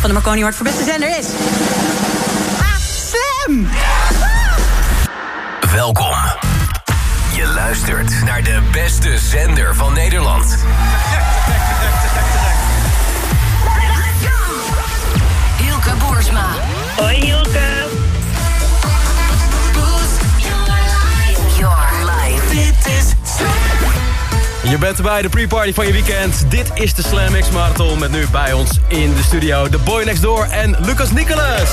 van de Marconi Award voor beste zender is... Ah, Slam! Welkom. Je luistert naar de beste zender van Nederland. Ilke Boersma. Hoi Hilke. Your life. Dit is Je bent erbij, de pre-party van je weekend. Dit is de Slam X Marathon met nu bij ons in de studio The Boy Next Door en Lucas Nicolas.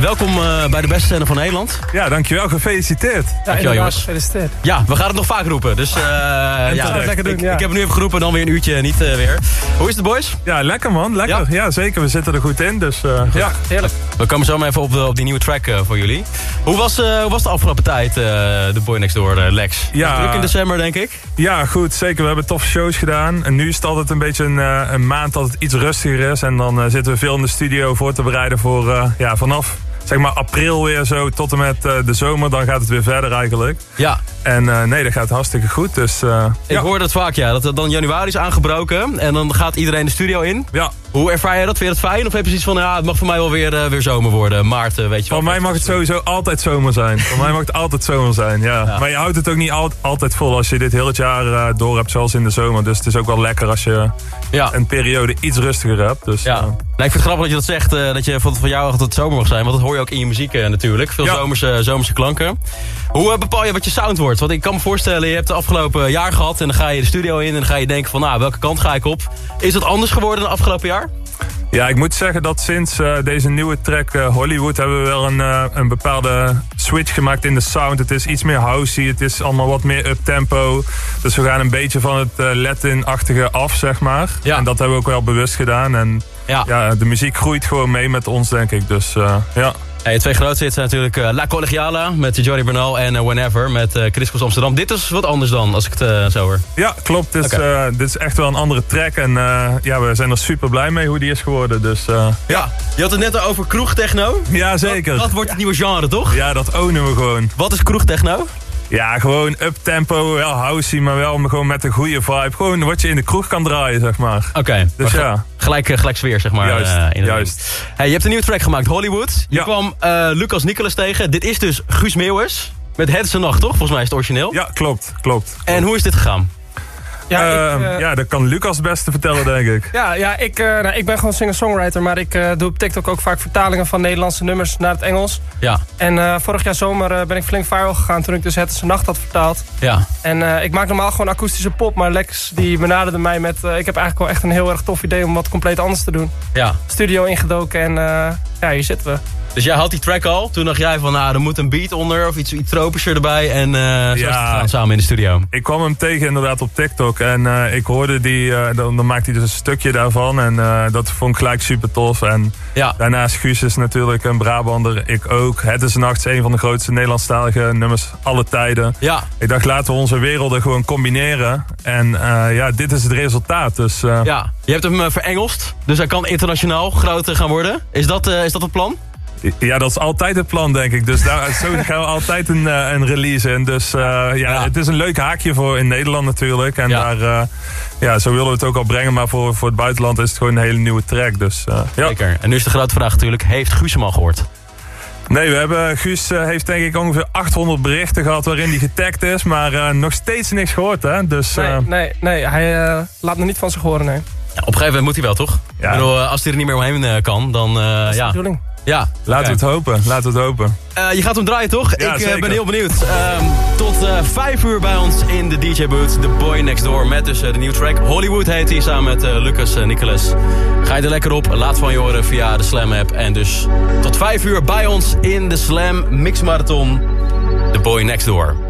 Welkom eh, bij de beste zender van Nederland. Ja, dankjewel. Gefeliciteerd. Dankjewel jongens. Gefeliciteerd. Ja, we gaan het nog vaak roepen. Dus eh, ja. Lekker doen, ik, ja. ik heb het nu even geroepen, dan weer een uurtje niet eh, weer. Hoe is het boys? Ja, lekker man. Lekker. Ja? Ja, zeker. We zitten er goed in. Dus eh, ja. Heerlijk. We komen zo maar even op, de, op die nieuwe track eh, voor jullie. Hoe was, eh, hoe was de afgelopen tijd, eh, de Boy Next Door, eh, Lex? Ja. Druk in december, denk ik. ja, goed. Zeker. We hebben toffe shows gedaan. En nu is het altijd een beetje een, eh, een maand dat het iets rustiger is. En dan eh, zitten we veel in de studio voor te bereiden voor eh, ja, vanaf zeg maar april weer zo tot en met eh, de zomer. Dan gaat het weer verder eigenlijk. Ja, En eh, nee, dat gaat hartstikke goed. Dus eh, ik ja. hoor dat vaak, ja. Dat het dan januari is aangebroken en dan gaat iedereen de studio in. ja, Hoe ervaar je dat? Vind je dat fijn? Of heb je zoiets van, ja, het mag voor mij wel weer, eh, weer zomer worden? Maart, eh, weet je wel. Voor mij mag het sowieso altijd zomer zijn. Voor mij mag het altijd zomer zijn, ja. Ja. Maar je houdt het ook niet al- altijd vol als je dit heel het jaar door hebt, zoals in de zomer. Dus het is ook wel lekker als je Ja. een periode iets rustiger hebt. Dus, Ja. ik vind het grappig dat je dat zegt, dat je van, van jou altijd zomer mag zijn. Want dat hoor je ook in je muziek natuurlijk. Veel zomerse, zomerse klanken. Hoe bepaal je wat je sound wordt? Want ik kan me voorstellen, je hebt het afgelopen jaar gehad... en dan ga je de studio in en dan ga je denken van... nou, welke kant ga ik op? Is dat anders geworden dan afgelopen jaar? ja, ik moet zeggen dat sinds eh, deze nieuwe track eh, Hollywood... hebben we wel een, eh, een bepaalde switch gemaakt in de sound. Het is iets meer housey, het is allemaal wat meer up-tempo. Dus we gaan een beetje van het Latin-achtige af, zeg maar. Ja. En dat hebben we ook wel bewust gedaan. En Ja. ja, de muziek groeit gewoon mee met ons, denk ik. Dus eh, ja. Hey, twee grootste hits zijn natuurlijk eh, La Collegiala met Johnny Bernal en eh, Whenever met uh, Chris Amsterdam. Dit is wat anders dan, als ik het zo hoor. Ja, klopt. Dit is, dit is echt wel een andere track. En ja, we zijn er super blij mee hoe die is geworden. Dus eh, Ja, je had het net over kroegtechno. ja, zeker. Dat, dat wordt het nieuwe genre, toch? Ja, dat ownen we gewoon. Wat is kroegtechno? Ja, gewoon up-tempo, wel housey, maar wel gewoon met een goede vibe. Gewoon wat je in de kroeg kan draaien, zeg maar. Oké, Dus maar ja. Gelijk, eh, gelijk sfeer, zeg maar. Juist, het juist. Hey, je hebt een nieuwe track gemaakt, Hollywood. Je Ja. kwam eh, Lucas Nicolas tegen. Dit is dus Guus Meeuwis. Met Het is een Nacht, toch? Volgens mij is het origineel. Ja, klopt, klopt. En hoe is dit gegaan? Ja, Ehm, ik, eh, ja, dat kan Lucas het beste vertellen, denk ik. ja, ja ik, eh, nou, ik ben gewoon singer-songwriter, maar ik eh, doe op TikTok ook vaak vertalingen van Nederlandse nummers naar het Engels. Ja, En eh, vorig jaar zomer eh, ben ik flink viral gegaan toen ik dus Het is een Nacht had vertaald. ja. En eh, ik maak normaal gewoon akoestische pop, maar Lex die benaderde mij met... eh, ik heb eigenlijk wel echt een heel erg tof idee om wat compleet anders te doen. ja. Studio ingedoken en eh, ja, hier zitten we. Dus jij had die track al. Toen dacht jij van, nou, er moet een beat onder of iets, iets tropischer erbij. En eh zo Ja. samen in de studio. Ik kwam hem tegen inderdaad op TikTok en eh, ik hoorde die, eh, dan, dan maakte hij dus een stukje daarvan en dat vond ik gelijk super tof. En Ja, daarnaast Guus is natuurlijk een Brabander, ik ook. Het is Nachts een van de grootste Nederlandstalige nummers alle tijden. ja. Ik dacht laten we onze werelden gewoon combineren en ja, dit is het resultaat. Dus ja. Je hebt hem verengelst, dus hij kan internationaal groter gaan worden. Is dat, is dat het plan? Ja, dat is altijd het plan denk ik. Dus daar, zo gaan we altijd een, eh, een release in. Dus eh, ja, Ja. het is een leuk haakje voor in Nederland natuurlijk. En Ja. daar, eh, ja, zo willen we het ook al brengen. Maar voor, voor het buitenland is het gewoon een hele nieuwe track. Dus eh, ja. Zeker. En nu is de grote vraag natuurlijk, heeft Guus hem al gehoord? Nee, we hebben, Guus heeft denk ik ongeveer 800 berichten gehad waarin hij getagd is. Maar eh, nog steeds niks gehoord hè. Dus Nee, eh, nee, nee hij laat me niet van zich horen, nee. Ja, op een gegeven moment moet hij wel, toch? Ja. Ik bedoel, als hij er niet meer omheen kan, dan eh, Dat is de ja. bedoeling. Ja. laten we het hopen. Laten we het hopen. Eh, je gaat hem draaien, toch? Ja, ik eh, ben heel benieuwd. Ehm, tot eh, vijf uur bij ons in de DJ-boot. The Boy Next Door met dus de nieuwe track. Hollywood heet hij samen met Lucas en Nicholas. Ga je er lekker op. Laat van je horen via de Slam-app. En dus tot vijf uur bij ons in de Slam Mix Marathon. The Boy Next Door.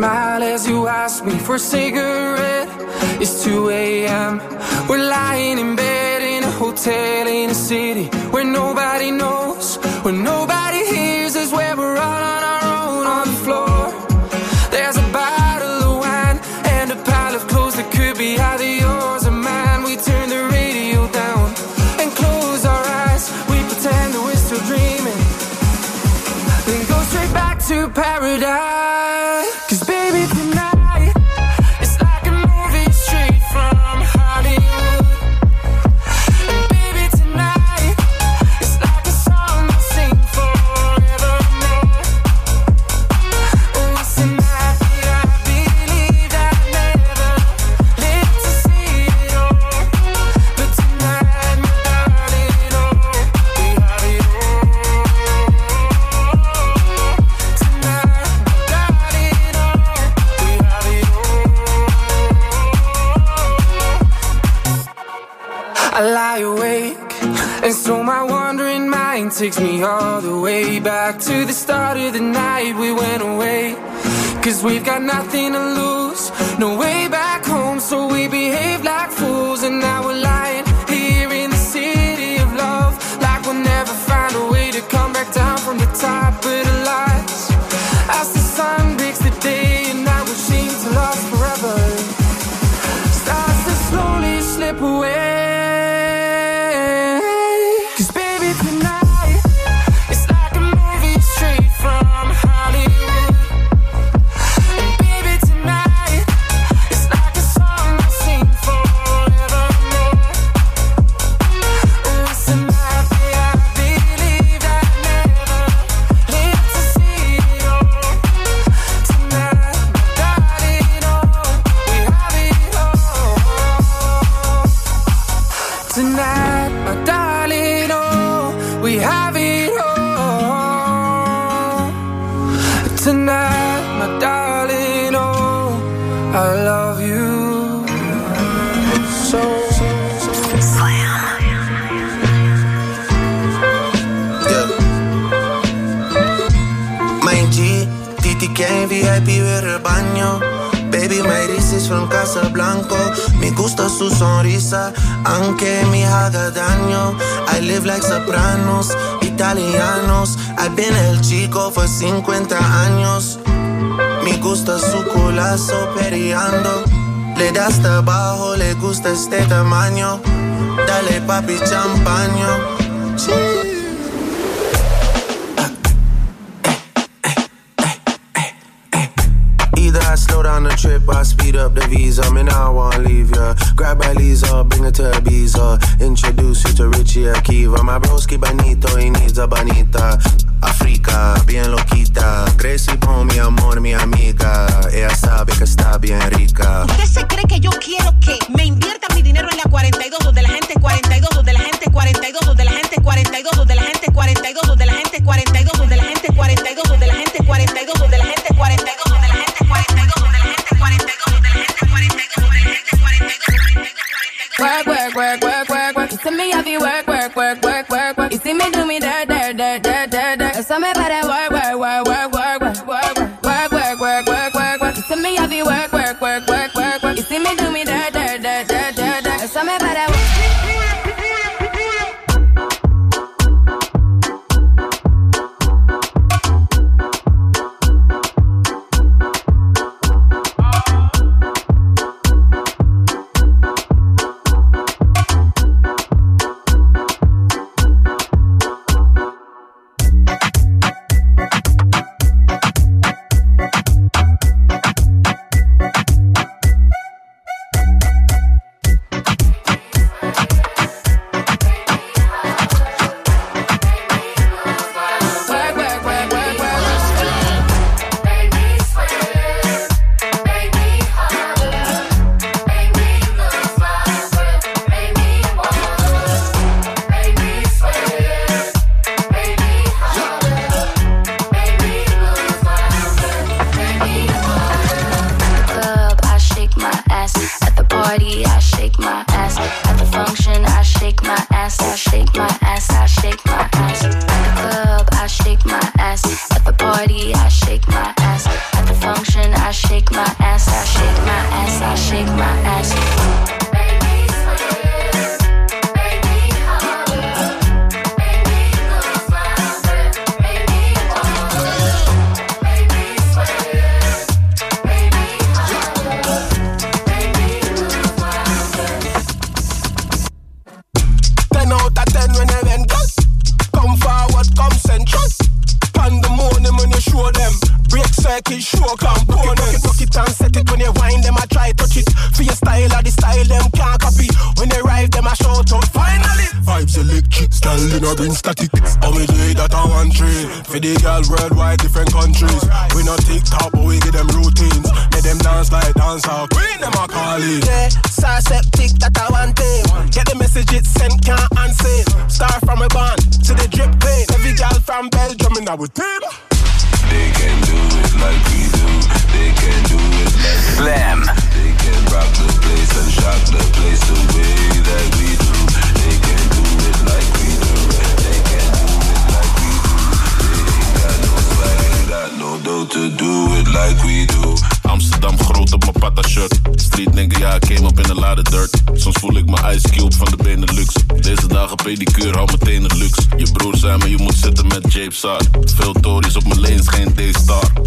Smile as you ask me for a cigarette. It's 2 a.m. We're lying in bed in a hotel in a city where nobody knows, where nobody hears us, where we're all on our own on the floor. There's a bottle of wine and a pile of clothes that could be either yours or mine. We turn the radio down and close our eyes. We pretend that we're still dreaming, then go straight back. to paradise. Takes me all the way back to the start of the night we went away. Cause we've got nothing to lose, no way so. Mein G, Titi VIP weer el baño. Baby, my is from Casablanco. Me gusta su sonrisa, aunque me haga daño. I live like sopranos, italianos. I've been el chico for 50 años. Me gusta su culazo periando. Le das hasta le gusta este tamaño. Dale papi champaño. Sí. Eh, eh, eh, Either I slow down the trip or I speed up the visa. Now I wanna leave ya. Grab by Lisa, bring her to Ibiza. Introduce you to Richie Akiva. My broski bonito, he needs a bonita. Africa, bien loquita. Gracie pon mi amor, mi amiga. Ella sabe que está bien rica. ¿Usted se cree que yo quiero que me invierta mi dinero en la 42 donde la gente 42 donde la gente 42 donde la gente 42 donde la gente 42 donde la gente 42 donde la gente 42 donde la gente 42 donde la gente 42 donde la gente 42 donde la gente 42 donde la gente 42 donde la gente 42 Work, work, work, work, work, work. You see me do me dirt, dirt, dirt. So me better work, work, work, work, work,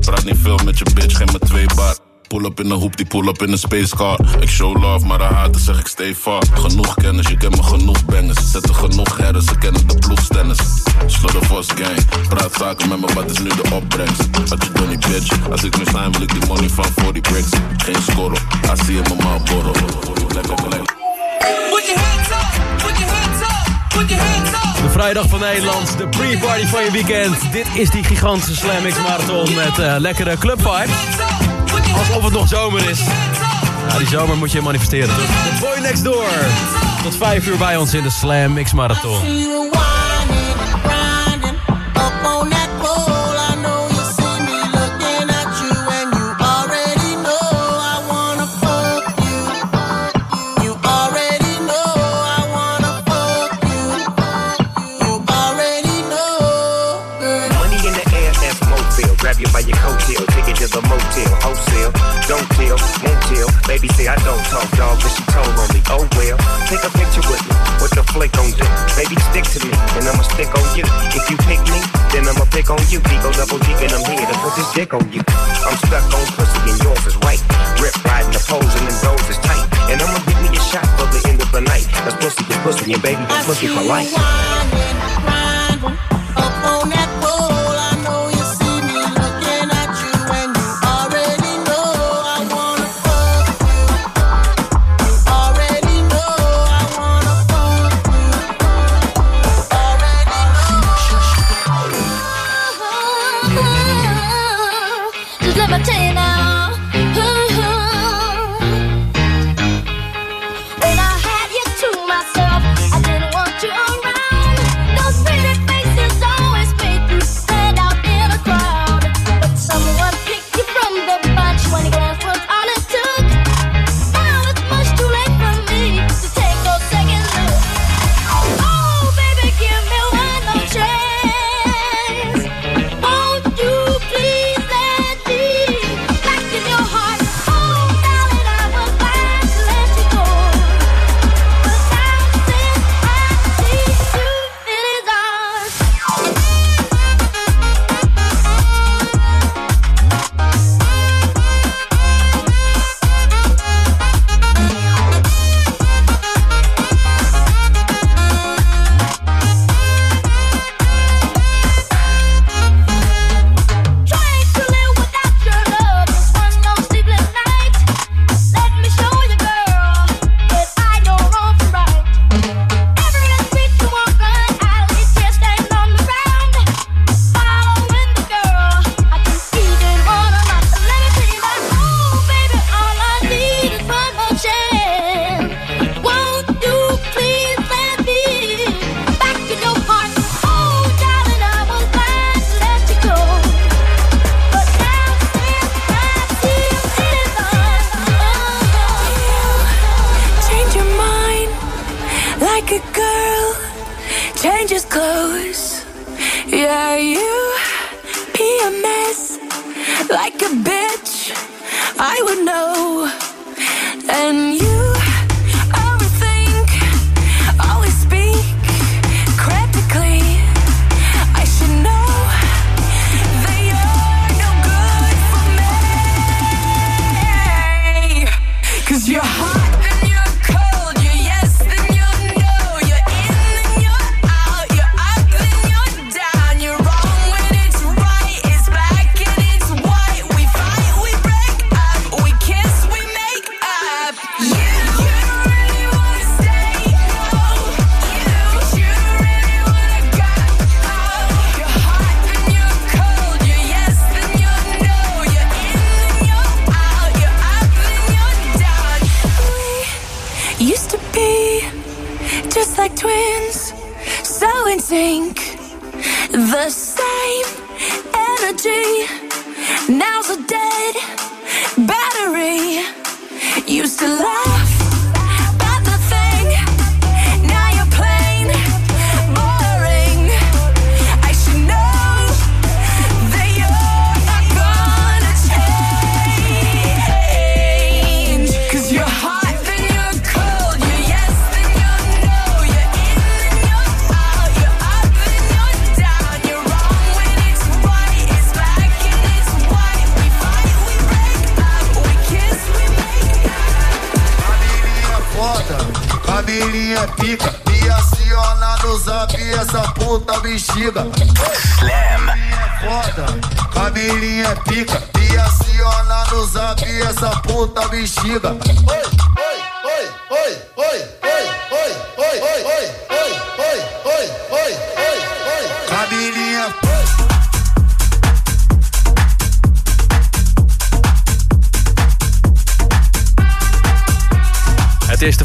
Praat niet veel met je bitch, geen met twee bar. Pull up in een hoep, die pull up in een space car. Ik show love, maar de haten zeg ik stay far. Genoeg kennis, je kent me genoeg bangers. Ze zetten genoeg herren, ze kennen de ploegstennis. Slaughterhouse gang, praat zaken met me, wat is nu de opbrengst? Wat je doet niet bitch, als ik nu zijn wil ik die money van 40 bricks. Geen scorro, I see him on my borrow. Lekker, lekker. Put your hands up, put your hands up, put your hands up. De vrijdag van Nederland, de pre-party van je weekend. Dit is die gigantische Slam X Marathon met eh, lekkere club vibes. Alsof het nog zomer is. Ja, die zomer moet je manifesteren. Dus Boy Next Door. Tot 5 uur bij ons in de Slam X Marathon. Motel, wholesale. Don't tell, won't tell. Baby say I don't talk, dog, but she told on me. Oh well, take a picture with me. What the flick gon' do? Baby, stick to me, and I'ma stick on you. If you pick me, then I'ma pick on you. Go double deep, and I'm here to put this dick on you. I'm stuck on pussy, and yours is right. Rip riding the pose, and them doors is tight. And I'ma give me a shot for the end of the night. That's pussy, and pussy, and baby, that's pussy for life. Up on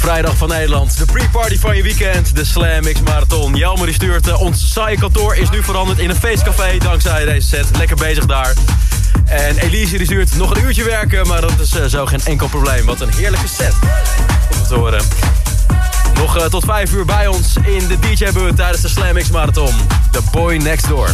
Vrijdag van Nederland. De pre-party van je weekend. De Slam X Marathon. Jelmer die stuurt eh, ons saaie kantoor is nu veranderd in een feestcafé. Dankzij deze set. Lekker bezig daar. En Elise die stuurt nog een uurtje werken. Maar dat is eh, zo geen enkel probleem. Wat een heerlijke set. Om te horen. Nog eh, tot vijf uur bij ons in de DJ-boot tijdens de Slam X Marathon. The Boy Next Door.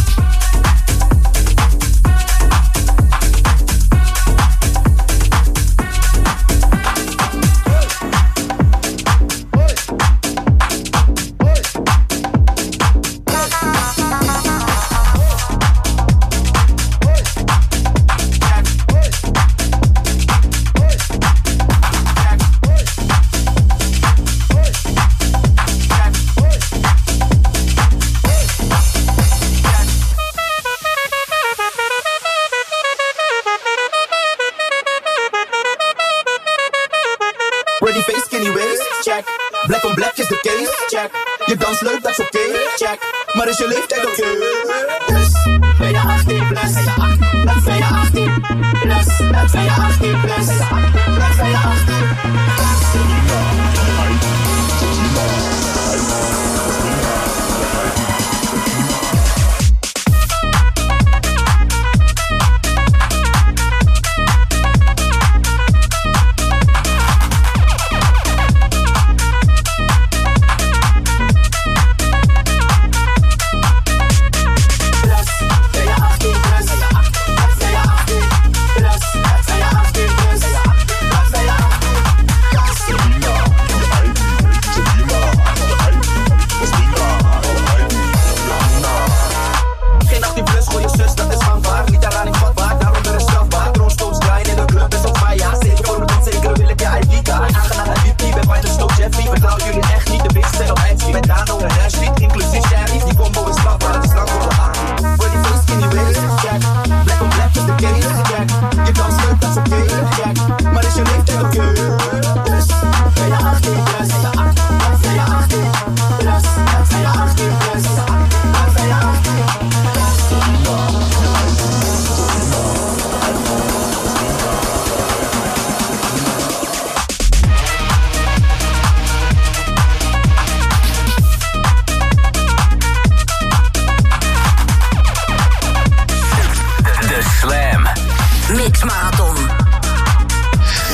Marathon.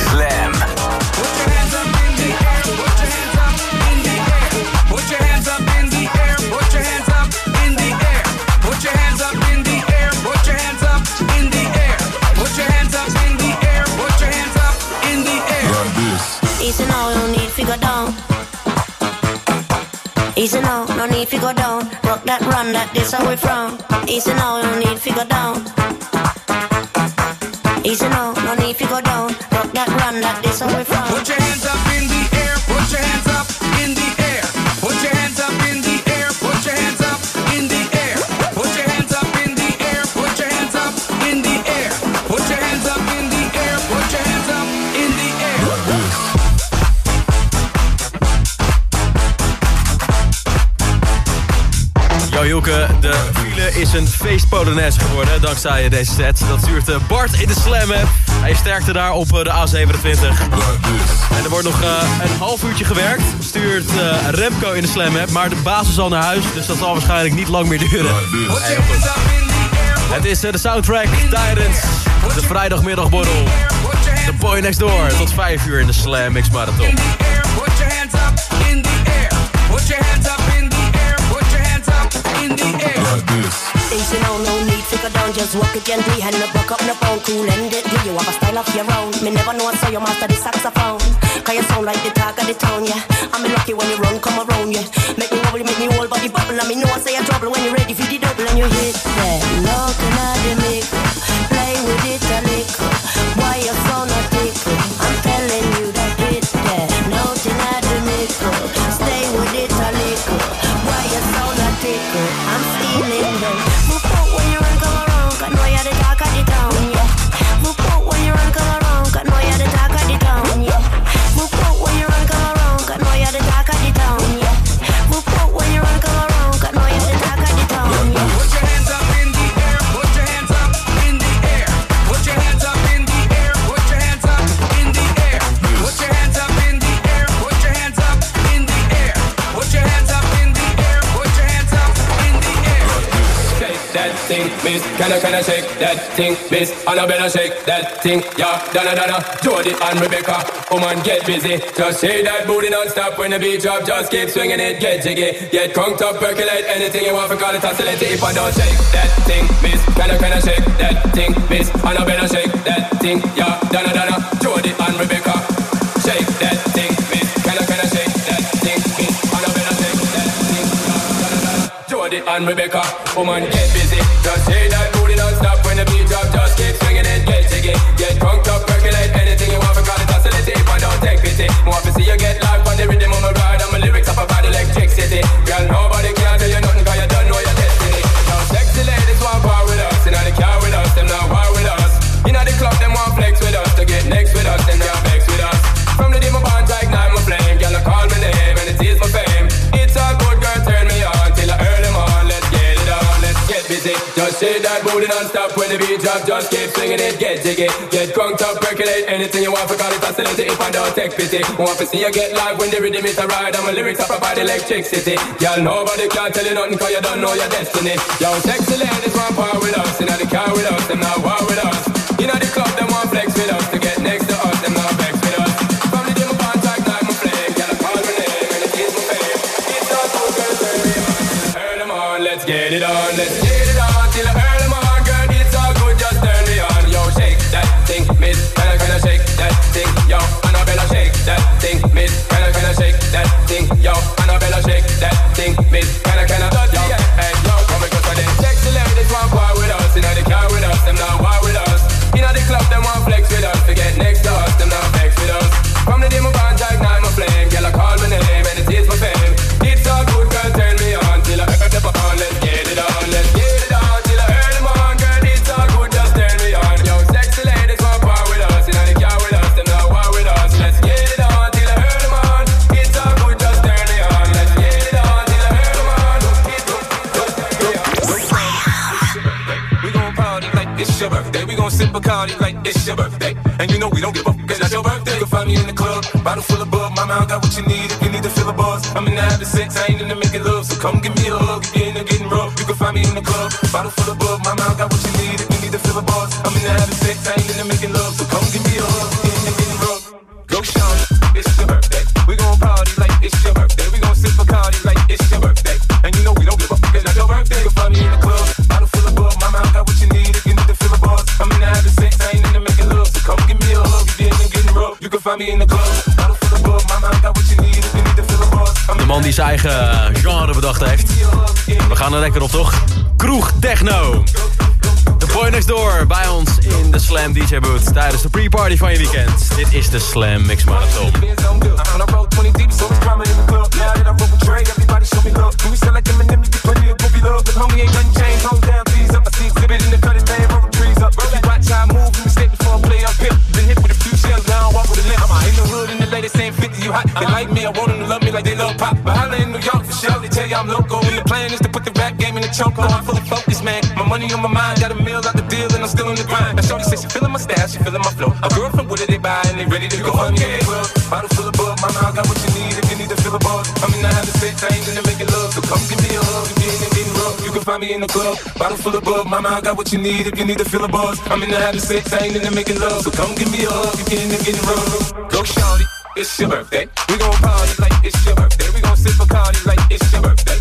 Slam. Put your hands up in the air. Put your hands up in the air. Put your hands up in the air. Put your hands up in the air. Put your hands up in the air. Put your hands up in the air. Easy now, no need to go down. Easy now, no need to go down. Rock that run, that this we from. Easy now, no need to go down. Feestpolonaise geworden dankzij deze set. Dat stuurt eh, Bart in de Slam app. Hij sterkte daar op eh, de A27. En er wordt nog eh, een half uurtje gewerkt. Stuurt Remco in de Slam app. Maar de baas is al naar huis, dus dat zal waarschijnlijk niet lang meer duren. Het is de soundtrack tijdens de vrijdagmiddagborrel. The Boy Next Door tot 5 uur in de Slam Mix Marathon. Just walk it gently and no buck up no phone, cool and it. Do you have a style of your own? Me never know, so you master the saxophone. Cause you sound like the talk of the town, yeah. I'm lucky when you run, come around, yeah. Make me wobble, make me whole body bubble, and me know I say you're trouble when you're ready for the double and you hit that. Looking at the mic, Can I, can I shake that thing, miss? And I better shake that thing, yeah. Donna, Donna, Jody and Rebecca. Come on, get busy. Just shake that booty non-stop when the beat drop. Just keep swinging it, get jiggy. Get conked up, percolate anything you want for call it oscillate. If I don't shake that thing, miss. Can I, can I shake that thing, miss? And I better shake that thing, yeah. Donna, Donna, Jody and Rebecca. Shake that thing, miss. Can I, can I shake that thing, miss? And I better shake that thing, yeah. Donna, Donna, Jody and Rebecca. Woman, get busy. Just shake that beat drop. Just it, get jiggy. Get conked up, percolate anything you want don't take pity, to see you get Just shake that booty non-stop when the beat drop. Just keep swinging it, get jiggy. Get crunked up, percolate anything you want for call it oscillate. If I don't take pity, want to see you get live when the rhythm is a ride. And my lyrics up about electricity. Girl, nobody can tell you nothing 'cause you don't know your destiny. Yo, sexy ladies want power with us. Inna the car with us, them not war with us. Inna the club, them bottle full of bub. Mama, I got what you need if you need to fill a buzz. I'm in the having sex, I ain't in the making love. So come give me a hug if you're in the getting rough. You can find me in the club, bottle full of bub. lekker op, toch? Kroeg Techno. De Boy Next Door bij ons in de Slam DJ Booth tijdens de pre-party van je weekend. Dit is de Slam Mix Marathon. They like me, I want to love me like they love pop. But in New York for. They tell you I'm local. The plan is to choke on, fully focused, man. My money on my mind, got a meal out the deal, and I'm still in the grind. Now, Shorty says she feeling my style, she feeling my flow. A girlfriend, what did they buy, and they ready to go on, yeah. Well, bottle full of bug, mama, I got what you need if you need to fill a buzz. I'm in the habit of sex, I ain't the making love, so come give me a hug if you're in and getting rough. You can find me in the club, bottle full of bug, mama, I got what you need if you need to fill a buzz. I'm in the habit of sex, I ain't in making love, so come give me a hug if you're in and getting rough. Go, Shorty. It's your birthday. We gon' party like it's your birthday. We gon' sip a party like it's your birthday.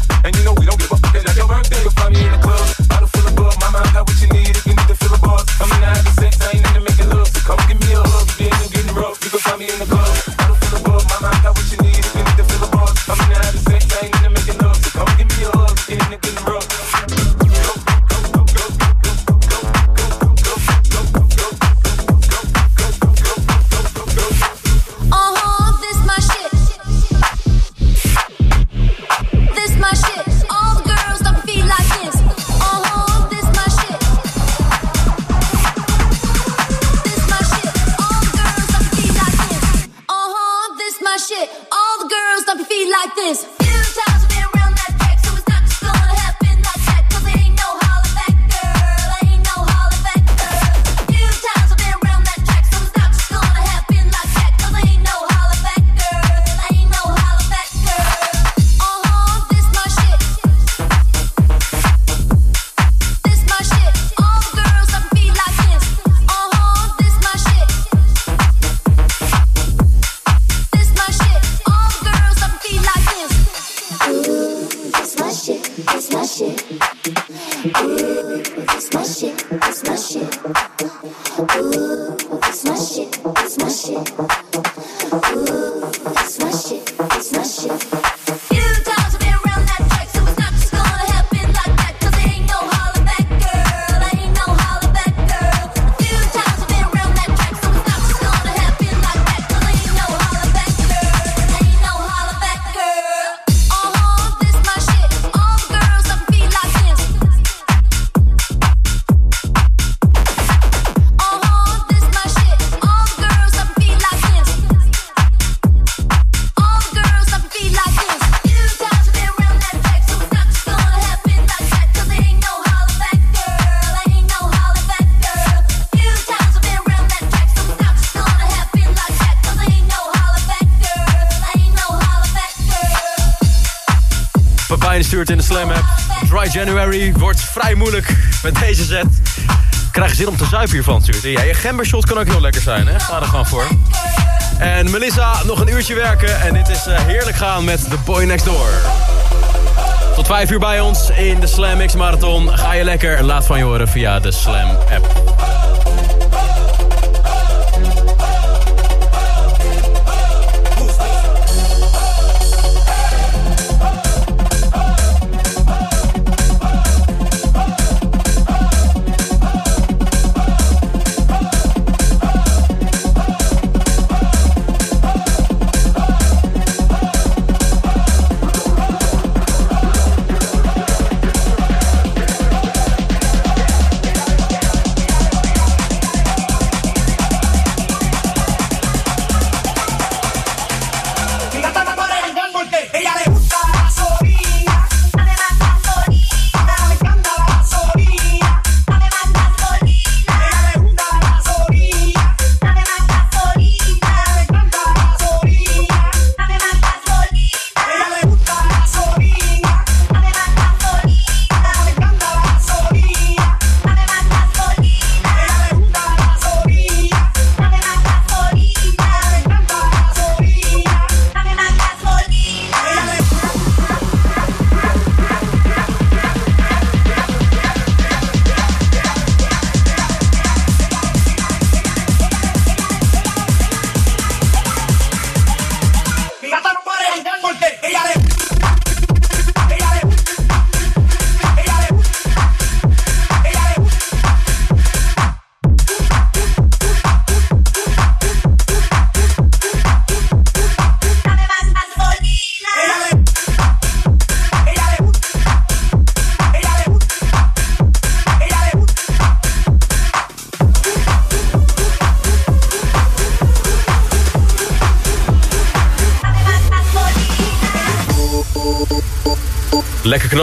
In de Slam app. Dry January wordt vrij moeilijk met deze set. Krijg je zin om te zuipen hiervan, stuurt. Ja, je gembershot kan ook heel lekker zijn, hè? Ga er gewoon voor. En Melissa, nog een uurtje werken. En dit is eh, heerlijk gaan met The Boy Next Door. Tot vijf uur bij ons in de Slam X Marathon. Ga je lekker laat van je horen via de Slam app.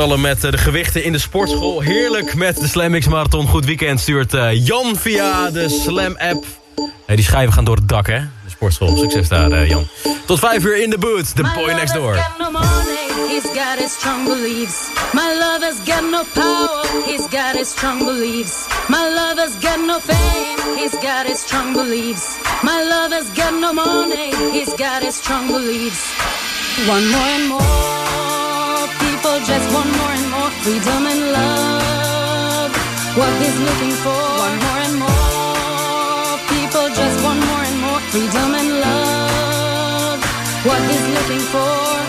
knallen met eh, de gewichten in de sportschool. Heerlijk met de Slam X Marathon. Goed weekend stuurt eh, Jan via de Slam app. Nee, die schijven gaan door het dak, hè? De sportschool. Succes daar, eh, Jan. Tot vijf uur in de boot. The boy next door. he's got his strong beliefs. My lover's got no power, he's got his strong beliefs. My lover's got no fame, he's got his strong beliefs. My lover's got no money, he's got his strong beliefs. One more and more. just want more and more freedom and love. What he's looking for, want more and more. People just want more and more freedom and love. What he's looking for.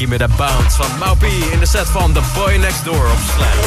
Jackie met de Bounce van Maupi in de set van The Boy Next Door op Slam.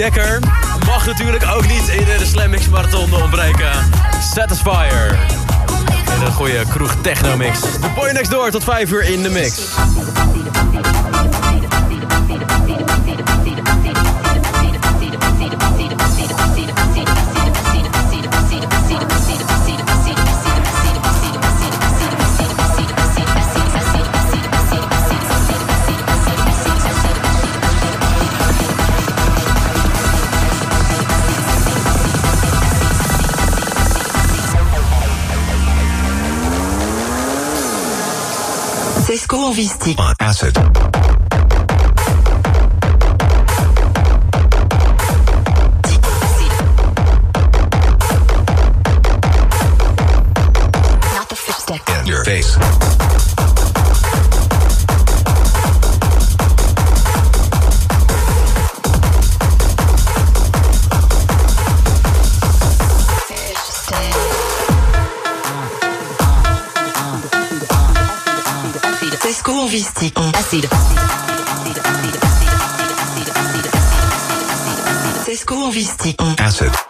Dekker mag natuurlijk ook niet in de slammix Marathon ontbreken. Satisfier. In een goede kroeg techno mix. De boy next door tot 5 uur in de mix. Touristique. 1, Francesco en Visti. Mm. Acide. Francesco en Visti. Acide.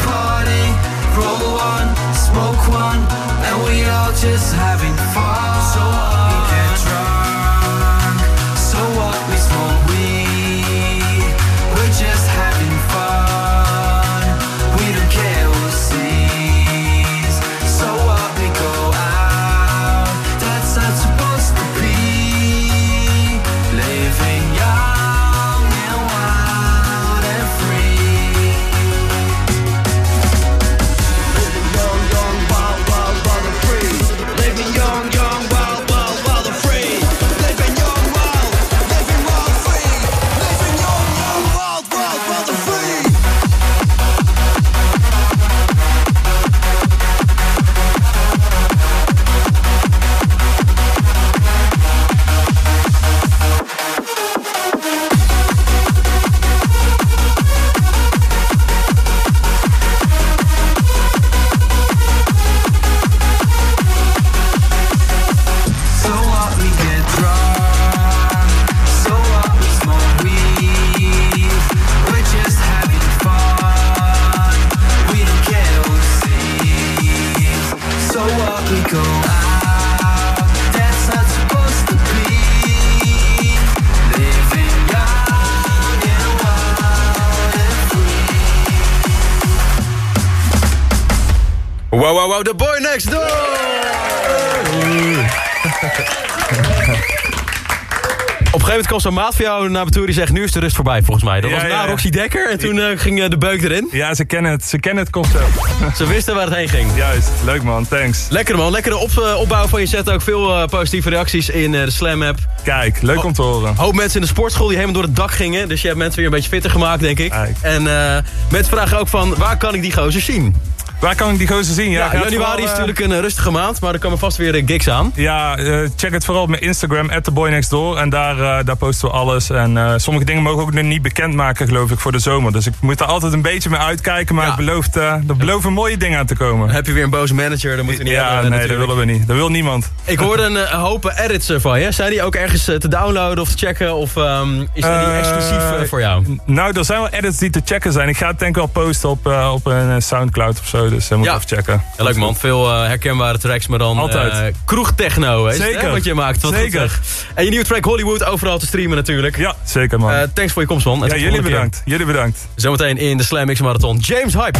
Wow, wow, wow, the boy next door! Op een gegeven moment kwam zo'n maat van jou naar me toe die zegt... nu is de rust voorbij volgens mij. Dat Ja, was na ja. Roxy Dekker en toen eh, ging eh, de beuk erin. Ja, ze kennen het. Ze kennen het concept. Ze wisten waar het heen ging. Juist, leuk man, thanks. Lekker man, lekkere op, eh, opbouw van je set. Ook veel positieve reacties in de Slam app. Kijk, leuk om te horen. Hoop mensen in de sportschool die helemaal door het dak gingen. Dus je hebt mensen weer een beetje fitter gemaakt, denk ik. En mensen vragen ook van, waar kan ik die gozer zien? Waar kan ik die gozer zien? Ja, Ja, januari is eh, natuurlijk een rustige maand, maar er komen vast weer eh, gigs aan. Ja, eh, check het vooral op mijn Instagram, @theboynextdoor En daar, daar posten we alles. En sommige dingen mogen we ook nog niet bekendmaken, geloof ik, voor de zomer. Dus ik moet er altijd een beetje mee uitkijken. Maar eh, er beloven mooie dingen aan te komen. Heb je weer een boze manager, dan moeten we niet Ja, hebben, nee, natuurlijk. dat willen we niet. Dat wil niemand. Ik hoorde een hoop edits van je. Zijn die ook ergens te downloaden of te checken? Of ehm, is dat niet exclusief voor jou? Nou, er zijn wel edits die te checken zijn. Ik ga het denk ik wel posten op, op een Soundcloud of zo. Dus uh, moet Ja. even checken. Ja, leuk man, veel eh, herkenbare tracks, maar dan Altijd. eh, kroegtechno. Hè, Zeker. wat je maakt. Wat Zeker. goed. En je nieuwe track Hollywood overal te streamen natuurlijk. Ja, zeker man. Eh, thanks voor je komst man. En ja, jullie keer. bedankt. Jullie bedankt. Zometeen in de Slam Mix Marathon. James Hype.